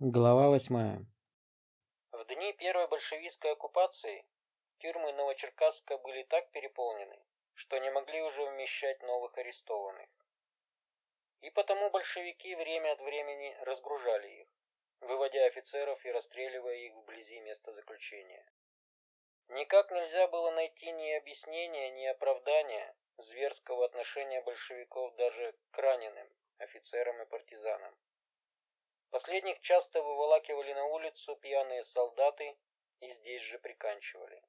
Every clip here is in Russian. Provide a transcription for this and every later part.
Глава восьмая. В дни первой большевистской оккупации тюрьмы Новочеркасска были так переполнены, что не могли уже вмещать новых арестованных. И потому большевики время от времени разгружали их, выводя офицеров и расстреливая их вблизи места заключения. Никак нельзя было найти ни объяснения, ни оправдания зверского отношения большевиков даже к раненым офицерам и партизанам. Последних часто выволакивали на улицу пьяные солдаты и здесь же приканчивали.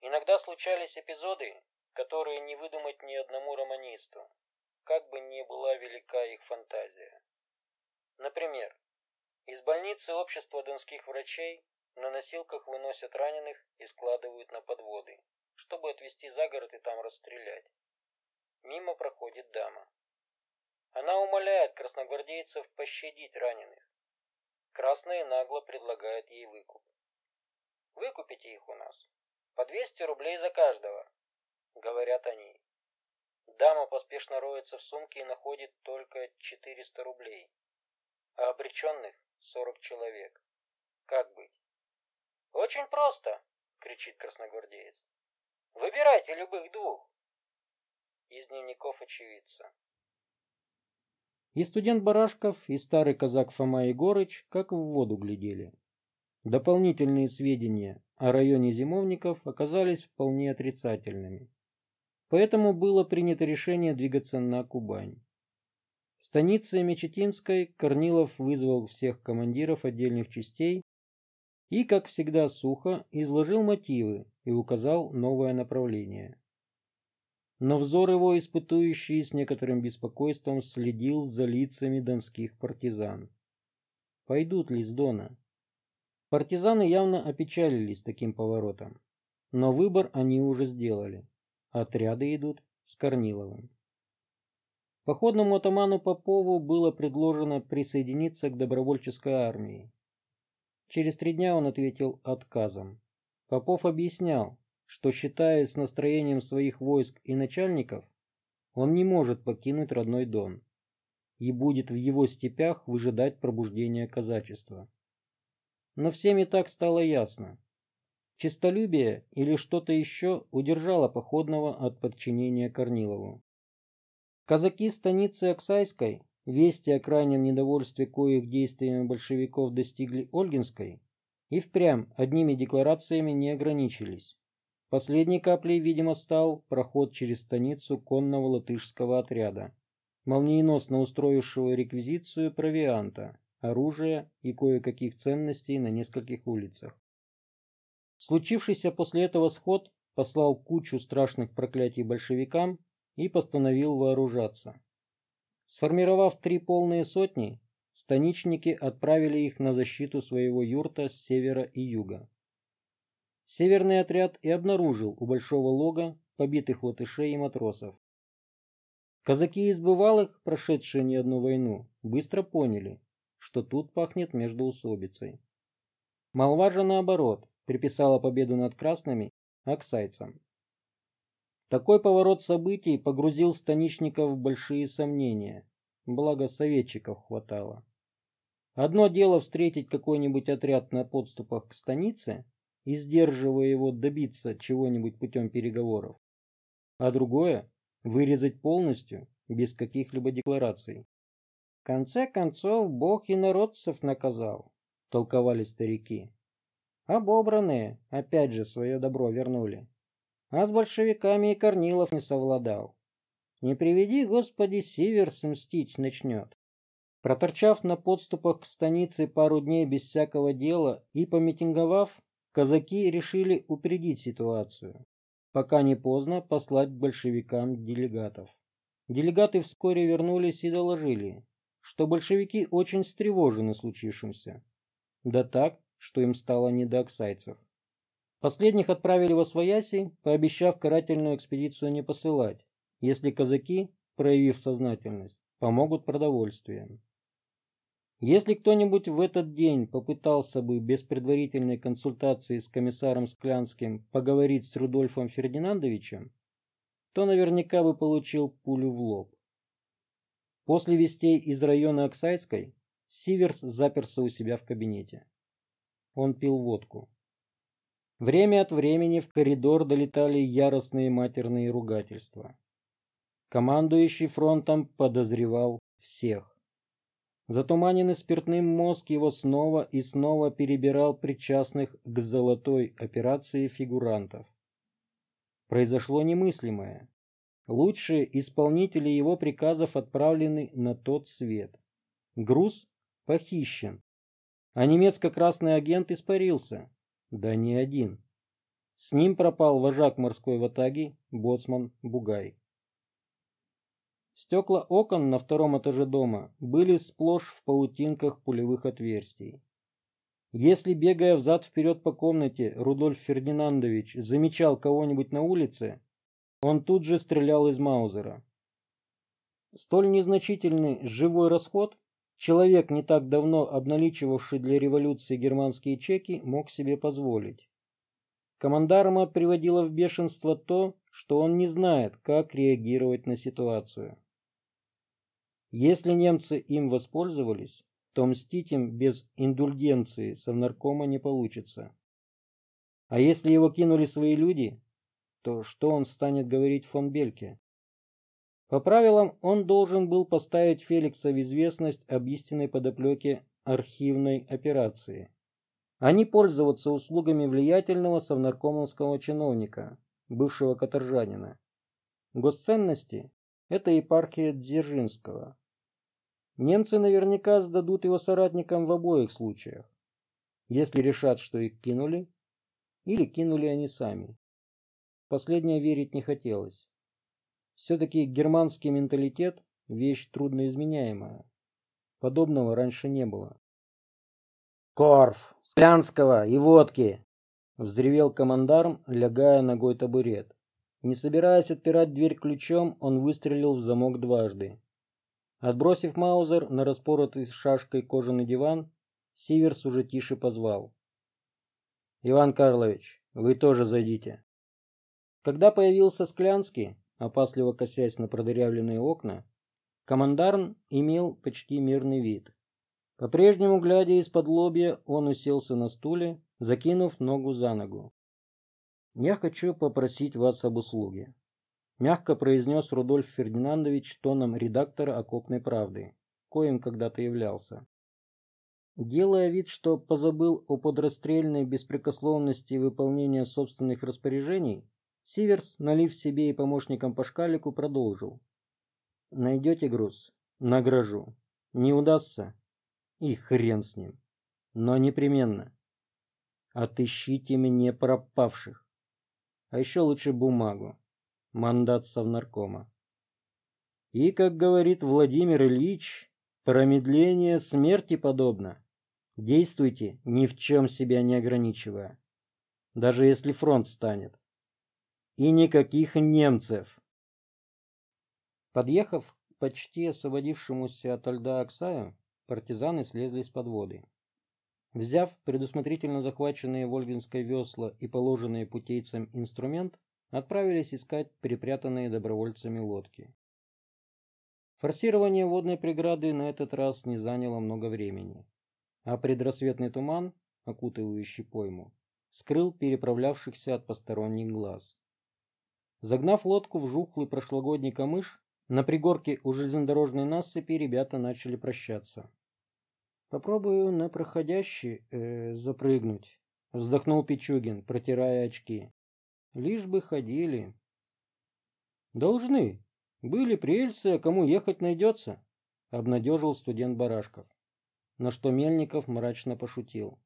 Иногда случались эпизоды, которые не выдумать ни одному романисту, как бы ни была велика их фантазия. Например, из больницы общества донских врачей на носилках выносят раненых и складывают на подводы, чтобы отвезти за город и там расстрелять. Мимо проходит дама. Она умоляет красногвардейцев пощадить раненых. Красные нагло предлагают ей выкуп. «Выкупите их у нас. По 200 рублей за каждого», — говорят они. Дама поспешно роется в сумке и находит только 400 рублей, а обреченных 40 человек. Как быть? «Очень просто!» — кричит красногвардеец. «Выбирайте любых двух!» Из дневников очевидца. И студент Барашков, и старый казак Фома Егорыч как в воду глядели. Дополнительные сведения о районе зимовников оказались вполне отрицательными. Поэтому было принято решение двигаться на Кубань. В станице Мечетинской Корнилов вызвал всех командиров отдельных частей и, как всегда сухо, изложил мотивы и указал новое направление но взор его, испытующий с некоторым беспокойством, следил за лицами донских партизан. Пойдут ли с Дона? Партизаны явно опечалились таким поворотом, но выбор они уже сделали. Отряды идут с Корниловым. Походному атаману Попову было предложено присоединиться к добровольческой армии. Через три дня он ответил отказом. Попов объяснял, что, считаясь настроением своих войск и начальников, он не может покинуть родной Дон и будет в его степях выжидать пробуждения казачества. Но всем и так стало ясно. Честолюбие или что-то еще удержало Походного от подчинения Корнилову. Казаки станицы Оксайской, вести о крайнем недовольстве коих действиями большевиков достигли Ольгинской, и впрямь одними декларациями не ограничились. Последней каплей, видимо, стал проход через станицу конного латышского отряда, молниеносно устроившего реквизицию провианта, оружия и кое-каких ценностей на нескольких улицах. Случившийся после этого сход послал кучу страшных проклятий большевикам и постановил вооружаться. Сформировав три полные сотни, станичники отправили их на защиту своего юрта с севера и юга. Северный отряд и обнаружил у большого лога побитых латышей и матросов. Казаки из бывалых, прошедшие не одну войну, быстро поняли, что тут пахнет междоусобицей. Молва же, наоборот, приписала победу над красными оксайцам. Такой поворот событий погрузил станичников в большие сомнения, благо советчиков хватало. Одно дело встретить какой-нибудь отряд на подступах к станице, и сдерживая его добиться чего-нибудь путем переговоров, а другое – вырезать полностью, без каких-либо деклараций. В конце концов, Бог и народцев наказал, толковали старики. Обобранные, опять же, свое добро вернули. А с большевиками и Корнилов не совладал. Не приведи, Господи, Сиверс мстить начнет. Проторчав на подступах к станице пару дней без всякого дела и помитинговав, казаки решили упредить ситуацию, пока не поздно послать большевикам делегатов. Делегаты вскоре вернулись и доложили, что большевики очень встревожены случившимся. Да так, что им стало не до оксайцев. Последних отправили во свояси, пообещав карательную экспедицию не посылать, если казаки, проявив сознательность, помогут продовольствием. Если кто-нибудь в этот день попытался бы без предварительной консультации с комиссаром Склянским поговорить с Рудольфом Фердинандовичем, то наверняка бы получил пулю в лоб. После вестей из района Оксайской Сиверс заперся у себя в кабинете. Он пил водку. Время от времени в коридор долетали яростные матерные ругательства. Командующий фронтом подозревал всех. Затуманенный спиртным мозг его снова и снова перебирал причастных к золотой операции фигурантов. Произошло немыслимое. Лучшие исполнители его приказов отправлены на тот свет. Груз похищен. А немецко-красный агент испарился. Да не один. С ним пропал вожак морской ватаги, боцман Бугай. Стекла окон на втором этаже дома были сплошь в паутинках пулевых отверстий. Если, бегая взад-вперед по комнате, Рудольф Фердинандович замечал кого-нибудь на улице, он тут же стрелял из Маузера. Столь незначительный живой расход человек, не так давно обналичивавший для революции германские чеки, мог себе позволить. Командарма приводило в бешенство то, что он не знает, как реагировать на ситуацию. Если немцы им воспользовались, то мстить им без индульгенции совнаркома не получится. А если его кинули свои люди, то что он станет говорить фон Бельке? По правилам, он должен был поставить Феликса в известность об истинной подоплеке архивной операции, а не пользоваться услугами влиятельного совнаркомовского чиновника, бывшего каторжанина. Госценности – это епархия Дзержинского. Немцы наверняка сдадут его соратникам в обоих случаях, если решат, что их кинули, или кинули они сами. Последнее верить не хотелось. Все-таки германский менталитет – вещь трудноизменяемая. Подобного раньше не было. «Корф! Склянского и водки!» – взревел командарм, лягая ногой табурет. Не собираясь отпирать дверь ключом, он выстрелил в замок дважды. Отбросив маузер на распоротый шашкой кожаный диван, Сиверс уже тише позвал. «Иван Карлович, вы тоже зайдите». Когда появился Склянский, опасливо косясь на продырявленные окна, командарм имел почти мирный вид. По-прежнему, глядя из-под лобья, он уселся на стуле, закинув ногу за ногу. «Я хочу попросить вас об услуге», — мягко произнес Рудольф Фердинандович тоном редактора «Окопной правды», коим когда-то являлся. Делая вид, что позабыл о подрастрельной беспрекословности выполнения собственных распоряжений, Сиверс, налив себе и помощникам по шкалику, продолжил. Найдете груз? Награжу. Не удастся? И хрен с ним. Но непременно. Отыщите мне пропавших. А еще лучше бумагу. Мандат совнаркома. И, как говорит Владимир Ильич, промедление смерти подобно. Действуйте, ни в чем себя не ограничивая. Даже если фронт станет. И никаких немцев. Подъехав почти освободившемуся от льда Оксаю, партизаны слезли с подводы. Взяв предусмотрительно захваченные Вольгинской весла и положенные путейцам инструмент, отправились искать припрятанные добровольцами лодки. Форсирование водной преграды на этот раз не заняло много времени, а предрассветный туман, окутывающий пойму, скрыл переправлявшихся от посторонних глаз. Загнав лодку в жухлый прошлогодний камыш, на пригорке у железнодорожной насыпи ребята начали прощаться. «Попробую на проходящий э, запрыгнуть», — вздохнул Пичугин, протирая очки. «Лишь бы ходили». «Должны. Были прельцы, а кому ехать найдется», — обнадежил студент Барашков. На что Мельников мрачно пошутил.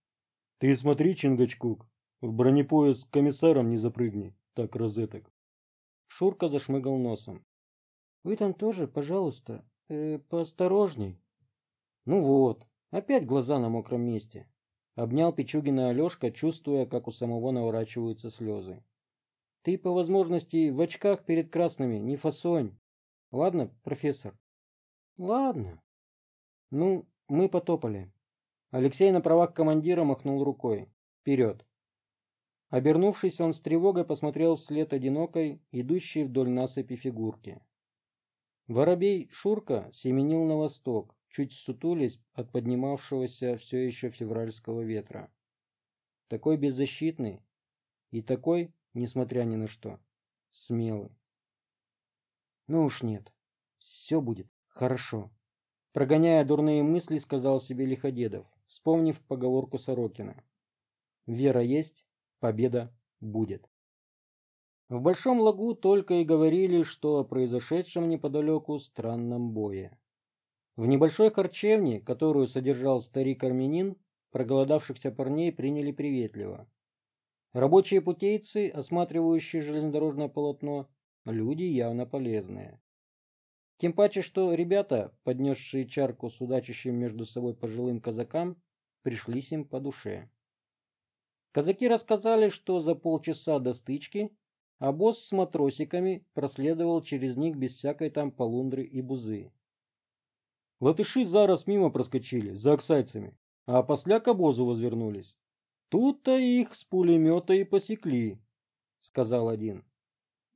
«Ты смотри, Чингачкук, в бронепоезд к комиссарам не запрыгни, так розеток». Шурка зашмыгал носом. Вы там тоже, пожалуйста, э, поосторожней. Ну вот, опять глаза на мокром месте. Обнял Пичугина Алешка, чувствуя, как у самого наворачиваются слезы. Ты, по возможности, в очках перед красными, не фасонь. Ладно, профессор? Ладно. Ну, мы потопали. Алексей на правах командира махнул рукой. Вперед. Обернувшись, он с тревогой посмотрел вслед одинокой, идущей вдоль насыпи фигурки. Воробей Шурка семенил на восток, чуть сутулись от поднимавшегося все еще февральского ветра. Такой беззащитный и такой, несмотря ни на что, смелый. Ну уж нет, все будет хорошо. Прогоняя дурные мысли, сказал себе Лиходедов, вспомнив поговорку Сорокина. Вера есть, победа будет. В Большом Лагу только и говорили, что о произошедшем неподалеку странном бое. В небольшой харчевне, которую содержал старик-армянин, проголодавшихся парней приняли приветливо. Рабочие путейцы, осматривающие железнодорожное полотно, люди явно полезные. Тем паче, что ребята, поднесшие чарку с удачащим между собой пожилым казакам, пришлись им по душе. Казаки рассказали, что за полчаса до стычки обоз с матросиками проследовал через них без всякой там полундры и бузы. Латыши зараз мимо проскочили, за оксайцами, а после к обозу возвернулись. Тут-то их с пулемета и посекли, сказал один.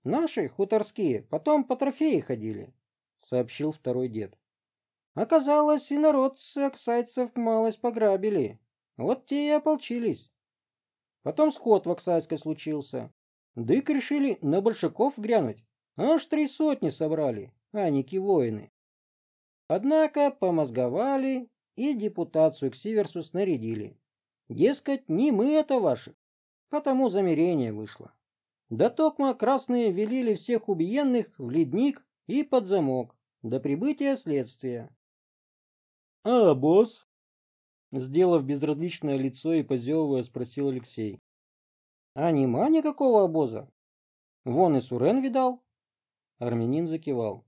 Наши, хуторские, потом по трофеи ходили, сообщил второй дед. Оказалось, и народ с оксайцев малость пограбили. Вот те и ополчились. Потом сход в Оксайской случился. Дык решили на большаков грянуть. Аж три сотни собрали, аники воины. Однако помозговали и депутацию к Сиверсу снарядили. Дескать, не мы это ваши, потому замерение вышло. Да токма красные велели всех убиенных в ледник и под замок до прибытия следствия. — А босс? — сделав безразличное лицо и позевывая, спросил Алексей. — А нема никакого обоза. Вон и Сурен видал. Армянин закивал.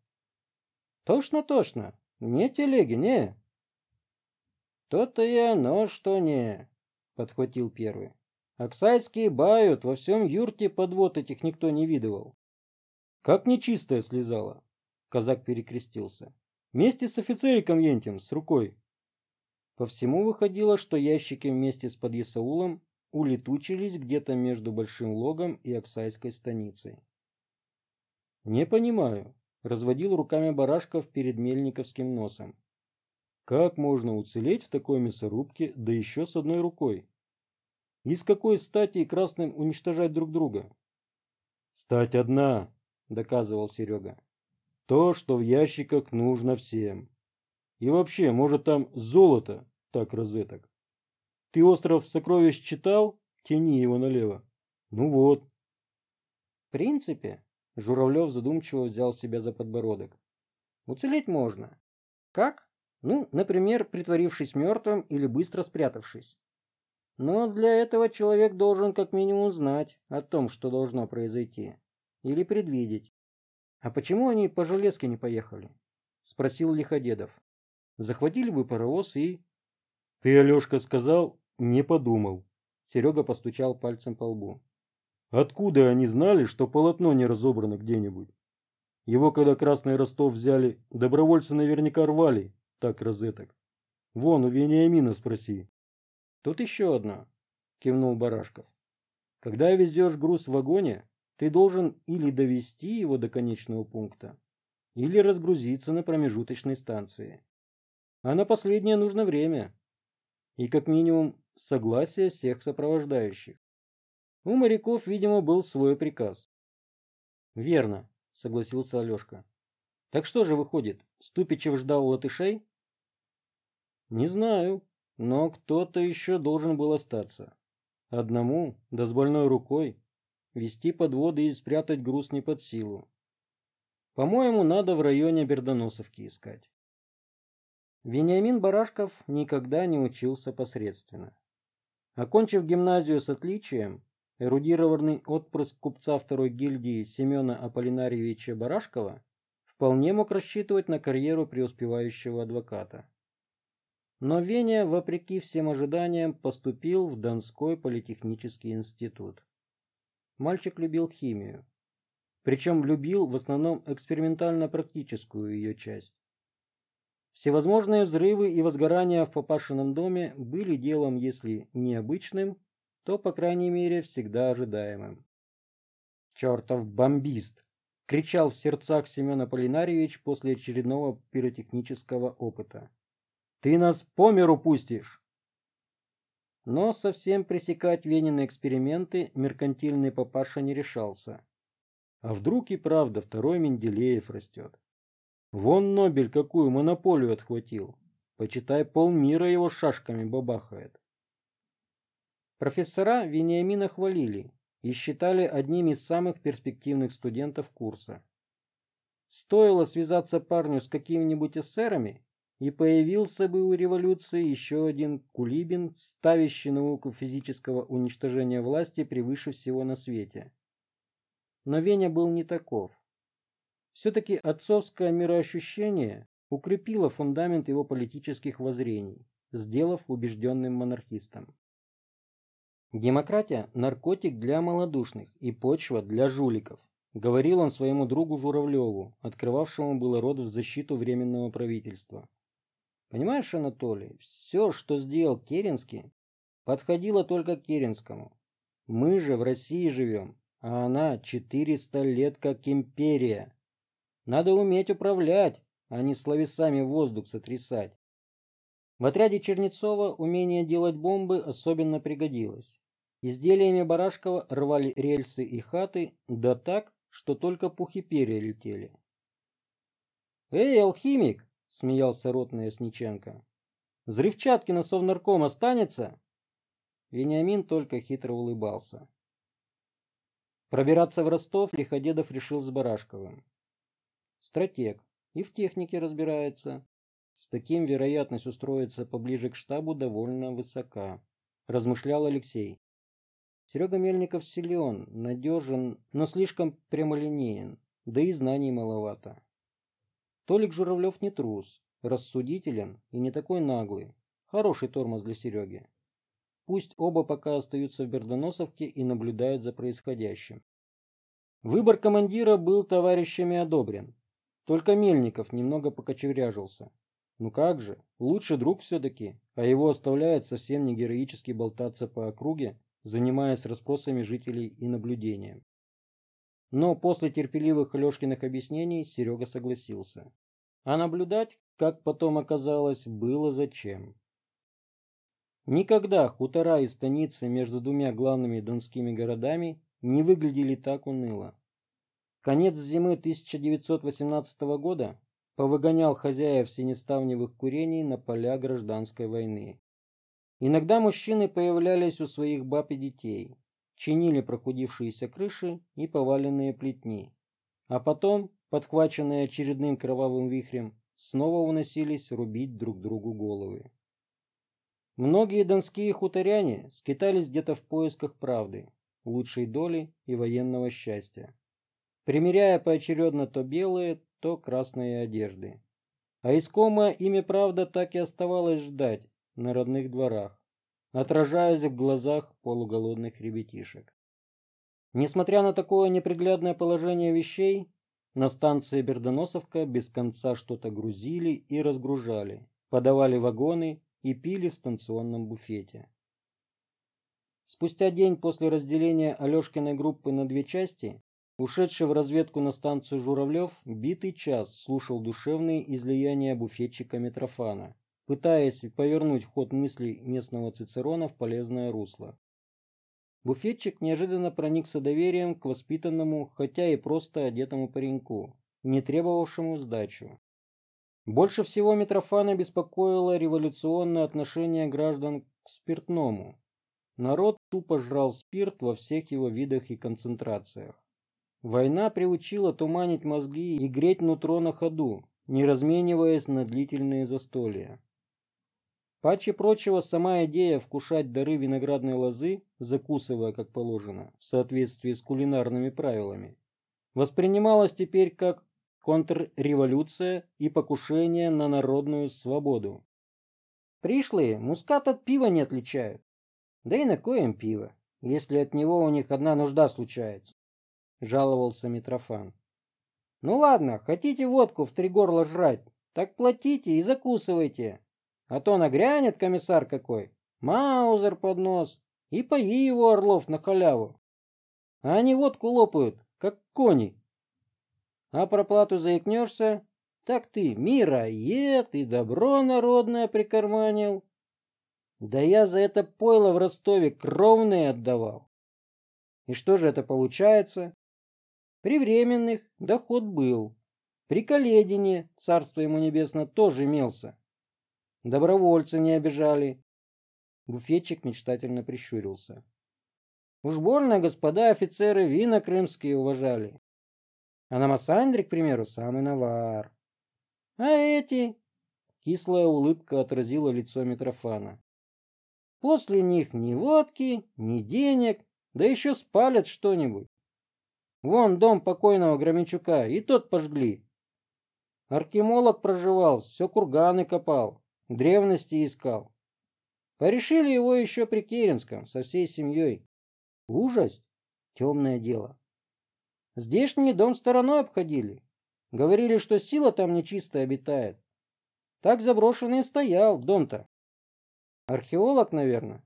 — Точно, точно. Не телеги, не. — То-то и оно, что не, — подхватил первый. Оксайские бают, во всем юрте подвод этих никто не видывал. Как нечистая слезала. Казак перекрестился. Вместе с офицериком Ентем, с рукой. По всему выходило, что ящики вместе с подъясаулом улетучились где-то между Большим Логом и Оксайской станицей. Не понимаю, разводил руками Барашков перед Мельниковским носом. Как можно уцелеть в такой мясорубке, да еще с одной рукой? И с какой стати красным уничтожать друг друга? Стать одна, доказывал Серега. То, что в ящиках нужно всем. И вообще, может там золото, так розеток. Ты остров сокровищ читал? Тяни его налево. Ну вот. В принципе, Журавлев задумчиво взял себя за подбородок. Уцелеть можно. Как? Ну, например, притворившись мертвым или быстро спрятавшись. Но для этого человек должен как минимум знать о том, что должно произойти. Или предвидеть. А почему они по железке не поехали? Спросил Лиходедов. Захватили бы паровоз и... Ты, Алешка, сказал, не подумал. Серега постучал пальцем по лбу. Откуда они знали, что полотно не разобрано где-нибудь? Его, когда Красный Ростов взяли, добровольцы наверняка рвали, так розеток. Вон, у Вениамина спроси. Тут еще одно, кивнул Барашков. Когда везешь груз в вагоне, ты должен или довести его до конечного пункта, или разгрузиться на промежуточной станции. А на последнее нужно время. И как минимум согласие всех сопровождающих. У моряков, видимо, был свой приказ. Верно, согласился Алешка. Так что же выходит, Ступичев ждал латышей? Не знаю, но кто-то еще должен был остаться. Одному, да с больной рукой, вести подводы и спрятать груз не под силу. По-моему, надо в районе Бердоносовки искать. Вениамин Барашков никогда не учился посредственно. Окончив гимназию с отличием, эрудированный отпрыск купца второй гильдии Семена Аполлинарьевича Барашкова вполне мог рассчитывать на карьеру преуспевающего адвоката. Но Веня, вопреки всем ожиданиям, поступил в Донской политехнический институт. Мальчик любил химию. Причем любил в основном экспериментально-практическую ее часть. Всевозможные взрывы и возгорания в папашином доме были делом, если необычным, то, по крайней мере, всегда ожидаемым. «Чертов бомбист!» — кричал в сердцах Семен Аполлинарьевич после очередного пиротехнического опыта. Ты нас по миру пустишь!» Но совсем пресекать Венины эксперименты меркантильный папаша не решался. А вдруг и правда второй Менделеев растет? Вон Нобель какую монополию отхватил. Почитай, полмира его шашками бабахает. Профессора Вениамина хвалили и считали одним из самых перспективных студентов курса. Стоило связаться парню с какими-нибудь эсерами, и появился бы у революции еще один Кулибин, ставящий науку физического уничтожения власти превыше всего на свете. Но Веня был не таков. Все-таки отцовское мироощущение укрепило фундамент его политических воззрений, сделав убежденным монархистом. Демократия – наркотик для малодушных и почва для жуликов, говорил он своему другу Журавлеву, открывавшему было рот в защиту Временного правительства. Понимаешь, Анатолий, все, что сделал Керенский, подходило только Керенскому. Мы же в России живем, а она 400 лет как империя. Надо уметь управлять, а не словесами воздух сотрясать. В отряде Чернецова умение делать бомбы особенно пригодилось. Изделиями Барашкова рвали рельсы и хаты, да так, что только пух и перья летели. «Эй, алхимик!» — смеялся ротный Осниченко. «Взрывчатки на совнарком останется?» Вениамин только хитро улыбался. Пробираться в Ростов Лиходедов решил с Барашковым. Стратег и в технике разбирается. С таким вероятность устроиться поближе к штабу довольно высока, размышлял Алексей. Серега Мельников силен, надежен, но слишком прямолинеен, да и знаний маловато. Толик Журавлев не трус, рассудителен и не такой наглый. Хороший тормоз для Сереги. Пусть оба пока остаются в Бердоносовке и наблюдают за происходящим. Выбор командира был товарищами одобрен. Только Мельников немного покочевряжился. Ну как же, лучший друг все-таки, а его оставляют совсем не героически болтаться по округе, занимаясь расспросами жителей и наблюдением. Но после терпеливых Лешкиных объяснений Серега согласился. А наблюдать, как потом оказалось, было зачем. Никогда хутора и станицы между двумя главными донскими городами не выглядели так уныло. Конец зимы 1918 года повыгонял хозяев синеставневых курений на поля гражданской войны. Иногда мужчины появлялись у своих баб и детей, чинили прохудившиеся крыши и поваленные плетни. А потом, подхваченные очередным кровавым вихрем, снова уносились рубить друг другу головы. Многие донские хуторяне скитались где-то в поисках правды, лучшей доли и военного счастья, примеряя поочередно то белые, то красные одежды. А искомое ими правда так и оставалось ждать на родных дворах отражаясь в глазах полуголодных ребятишек. Несмотря на такое неприглядное положение вещей, на станции Бердоносовка без конца что-то грузили и разгружали, подавали вагоны и пили в станционном буфете. Спустя день после разделения Алешкиной группы на две части, ушедший в разведку на станцию Журавлев битый час слушал душевные излияния буфетчика Митрофана, пытаясь повернуть ход мыслей местного Цицерона в полезное русло. Буфетчик неожиданно проникся доверием к воспитанному, хотя и просто одетому пареньку, не требовавшему сдачу. Больше всего Митрофана беспокоило революционное отношение граждан к спиртному. Народ тупо жрал спирт во всех его видах и концентрациях. Война приучила туманить мозги и греть нутро на ходу, не размениваясь на длительные застолья. Паче прочего, сама идея вкушать дары виноградной лозы, закусывая как положено, в соответствии с кулинарными правилами, воспринималась теперь как контрреволюция и покушение на народную свободу. Пришлые мускат от пива не отличают. Да и на коем пиво, если от него у них одна нужда случается, жаловался Митрофан. Ну ладно, хотите водку в три горла жрать, так платите и закусывайте, а то нагрянет комиссар какой, маузер под нос, и пои его, Орлов, на халяву. А они водку лопают, как кони. А про плату заикнешься, Так ты мироед и добро народное прикарманил. Да я за это пойло в Ростове кровные отдавал. И что же это получается? При временных доход был. При Каледине, царство ему небесно, тоже имелся. Добровольцы не обижали. Буфетчик мечтательно прищурился. Уж больно господа офицеры вина крымские уважали. А на Массандре, к примеру, самый навар. А эти... Кислая улыбка отразила лицо Митрофана. После них ни водки, ни денег, да еще спалят что-нибудь. Вон дом покойного Громичука, и тот пожгли. Архимолог проживал, все курганы копал, древности искал. Порешили его еще при Керенском, со всей семьей. Ужас, темное дело. Здешний дом стороной обходили. Говорили, что сила там нечистая обитает. Так заброшенный стоял дом-то. Археолог, наверное,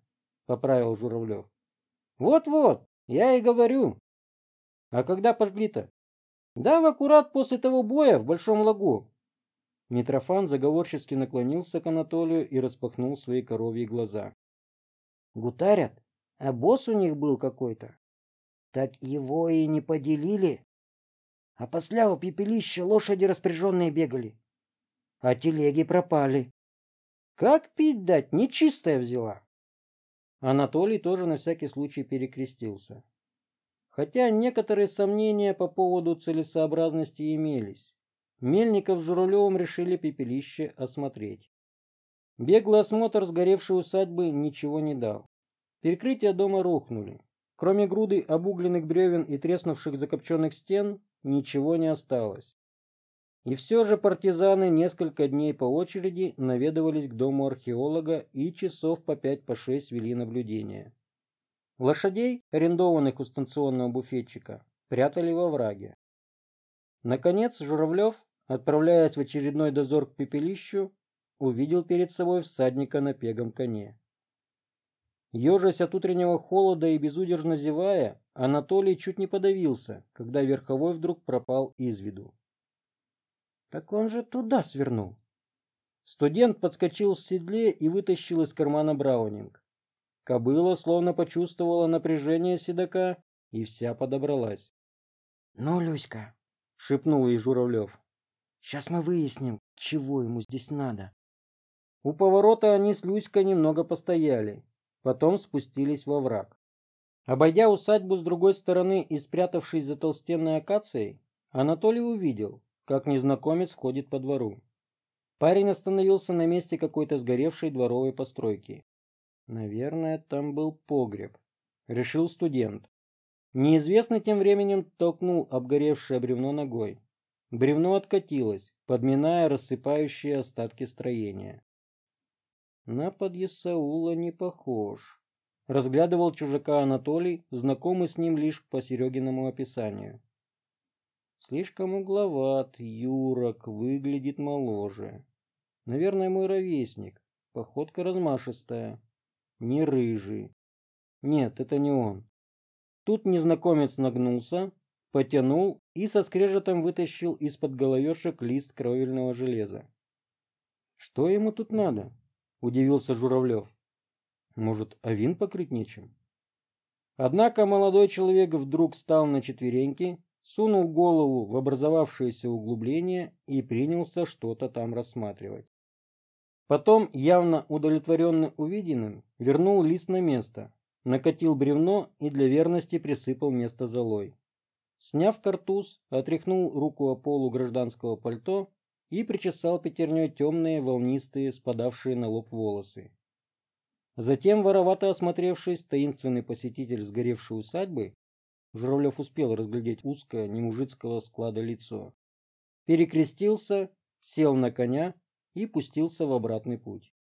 поправил Журавлев. Вот-вот, я и говорю. А когда пожгли-то? Да, аккурат после того боя в Большом лагу. Митрофан заговорчески наклонился к Анатолию и распахнул свои коровьи глаза. Гутарят, а босс у них был какой-то. Так его и не поделили. А после у пепелища лошади распряженные бегали. А телеги пропали. Как пить дать? Нечистая взяла. Анатолий тоже на всякий случай перекрестился. Хотя некоторые сомнения по поводу целесообразности имелись. Мельников с Журавлевым решили пепелище осмотреть. Беглый осмотр сгоревшей усадьбы ничего не дал. Перекрытия дома рухнули. Кроме груды обугленных бревен и треснувших закопченных стен, ничего не осталось. И все же партизаны несколько дней по очереди наведывались к дому археолога и часов по пять по шесть вели наблюдение. Лошадей, арендованных у станционного буфетчика, прятали во враге. Наконец Журавлев, отправляясь в очередной дозор к пепелищу, увидел перед собой всадника на пегом коне. Ежась от утреннего холода и безудержно зевая, Анатолий чуть не подавился, когда верховой вдруг пропал из виду. Так он же туда свернул. Студент подскочил в седле и вытащил из кармана браунинг. Кобыла словно почувствовала напряжение седока и вся подобралась. — Ну, Люська, — шепнул ей Журавлев, — сейчас мы выясним, чего ему здесь надо. У поворота они с Люськой немного постояли, потом спустились во враг. Обойдя усадьбу с другой стороны и спрятавшись за толстенной акацией, Анатолий увидел, как незнакомец ходит по двору. Парень остановился на месте какой-то сгоревшей дворовой постройки. Наверное, там был погреб, решил студент. Неизвестный тем временем толкнул обгоревшее бревно ногой. Бревно откатилось, подминая рассыпающие остатки строения. На подъясаула не похож. Разглядывал чужака Анатолий, знакомый с ним лишь по Серегиному описанию. Слишком угловат, юрок, выглядит моложе. Наверное, мой ровесник. Походка размашистая. Не рыжий. Нет, это не он. Тут незнакомец нагнулся, потянул и со скрежетом вытащил из-под головешек лист кровельного железа. Что ему тут надо? Удивился Журавлев. Может, авин покрыть нечем? Однако молодой человек вдруг встал на четвереньки сунул голову в образовавшееся углубление и принялся что-то там рассматривать. Потом, явно удовлетворенный увиденным, вернул лист на место, накатил бревно и для верности присыпал место золой. Сняв картуз, отряхнул руку о полу гражданского пальто и причесал пятерней темные, волнистые, спадавшие на лоб волосы. Затем, воровато осмотревшись, таинственный посетитель сгоревшей усадьбы Журавлев успел разглядеть узкое, немужицкого склада лицо. Перекрестился, сел на коня и пустился в обратный путь.